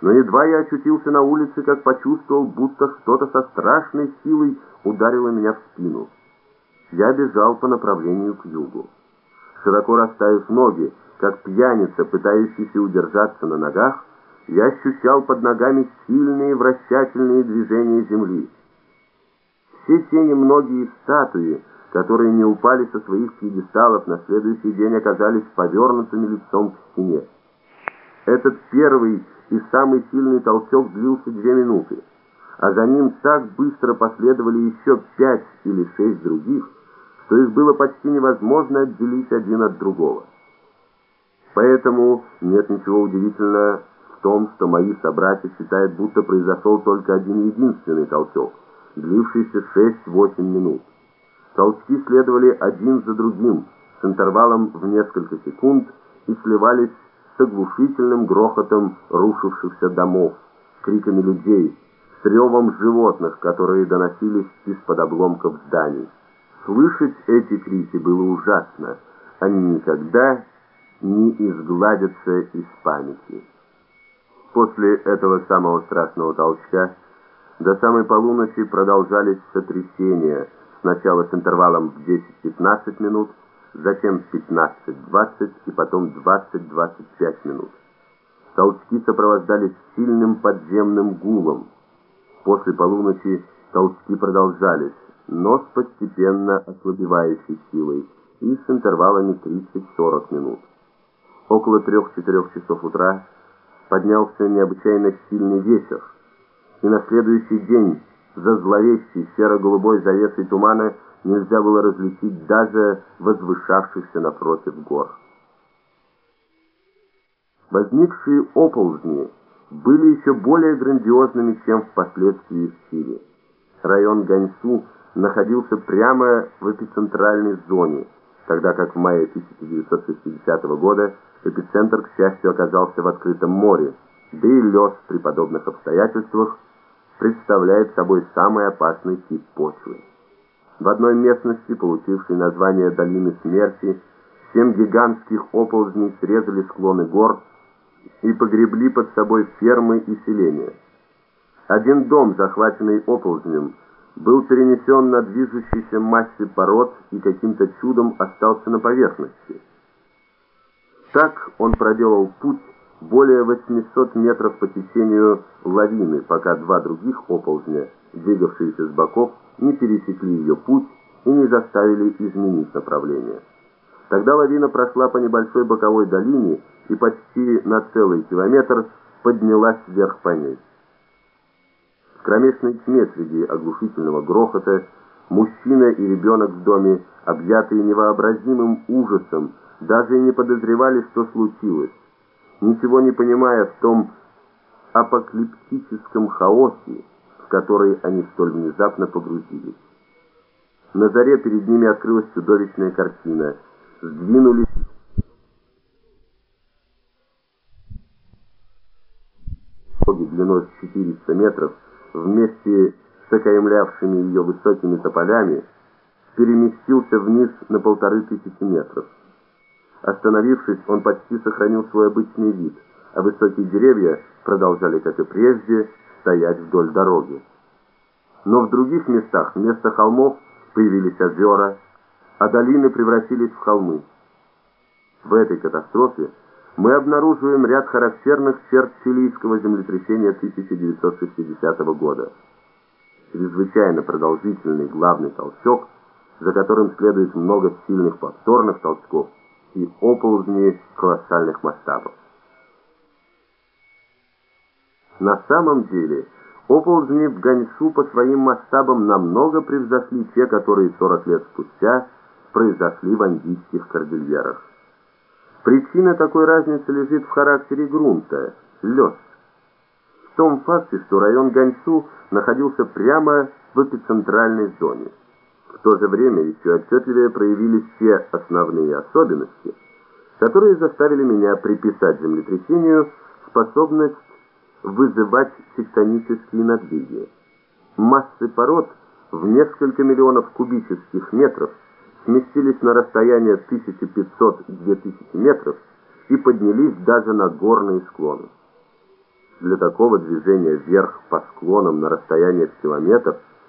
Но едва я очутился на улице, как почувствовал, будто что-то со страшной силой ударило меня в спину. Я бежал по направлению к югу. Широко расставив ноги, как пьяница, пытающийся удержаться на ногах, я ощущал под ногами сильные вращательные движения земли. Все те немногие статуи, которые не упали со своих пьедесталов, на следующий день оказались повернутыми лицом к стене. Этот первый и самый сильный толчок длился две минуты, а за ним так быстро последовали еще пять или шесть других, что их было почти невозможно отделить один от другого. Поэтому нет ничего удивительного в том, что мои собратья считают, будто произошел только один единственный толчок, длившийся 6-8 минут. Толчки следовали один за другим, с интервалом в несколько секунд и сливались с оглушительным грохотом рушившихся домов, криками людей, с ревом животных, которые доносились из-под обломков зданий. Слышать эти крики было ужасно, они никогда не изгладятся из памяти. После этого самого страшного толчка до самой полуночи продолжались сотрясения, сначала с интервалом в 10-15 минут, затем 15-20 и потом 20-25 минут. Толчки сопровождались сильным подземным гулом. После полуночи толчки продолжались, но с постепенно ослабевающей силой и с интервалами 30-40 минут. Около 3-4 часов утра поднялся необычайно сильный ветер, и на следующий день за зловещей серо-голубой завесой тумана нельзя было различить даже возвышавшихся напротив гор. Возникшие оползни были еще более грандиозными, чем впоследствии в Сирии. Район Ганьсу находился прямо в эпицентральной зоне, тогда как в мае 1960 года эпицентр, к счастью, оказался в открытом море, да и лед при подобных обстоятельствах представляет собой самый опасный тип почвы. В одной местности, получившей название «Долины смерти», семь гигантских оползней срезали склоны гор и погребли под собой фермы и селения. Один дом, захваченный оползнем, был перенесен на движущейся массе пород и каким-то чудом остался на поверхности. Так он проделал путь более 800 метров по течению лавины, пока два других оползня, двигавшиеся с боков, не пересекли ее путь и не заставили изменить направление. Тогда лавина прошла по небольшой боковой долине и почти на целый километр поднялась вверх по ней. В кромешной тьме среди оглушительного грохота мужчина и ребенок в доме, объятые невообразимым ужасом, даже и не подозревали, что случилось, ничего не понимая в том апокалиптическом хаосе, в они столь внезапно погрузились. На заре перед ними открылась чудовищная картина. Сдвинулись длиной в 400 метров, вместе с окаемлявшими ее высокими тополями, переместился вниз на полторы тысячи метров. Остановившись, он почти сохранил свой обычный вид, а высокие деревья продолжали, как и прежде, стоять вдоль дороги. Но в других местах вместо холмов появились озера, а долины превратились в холмы. В этой катастрофе мы обнаруживаем ряд характерных черт чилийского землетрясения 1960 года. Чрезвычайно продолжительный главный толчок, за которым следует много сильных повторных толчков, и оползни колоссальных масштабов. На самом деле, оползни в Ганьсу по своим масштабам намного превзошли те, которые 40 лет спустя произошли в андийских кордильерах. Причина такой разницы лежит в характере грунта – лед. В том факте, что район Ганьсу находился прямо в эпицентральной зоне. В то же время еще отчетливее проявились те основные особенности, которые заставили меня приписать землетрясению способность вызывать тектонические надвиги. Массы пород в несколько миллионов кубических метров сместились на расстояние 1500-2000 метров и поднялись даже на горные склоны. Для такого движения вверх по склонам на расстояние в километр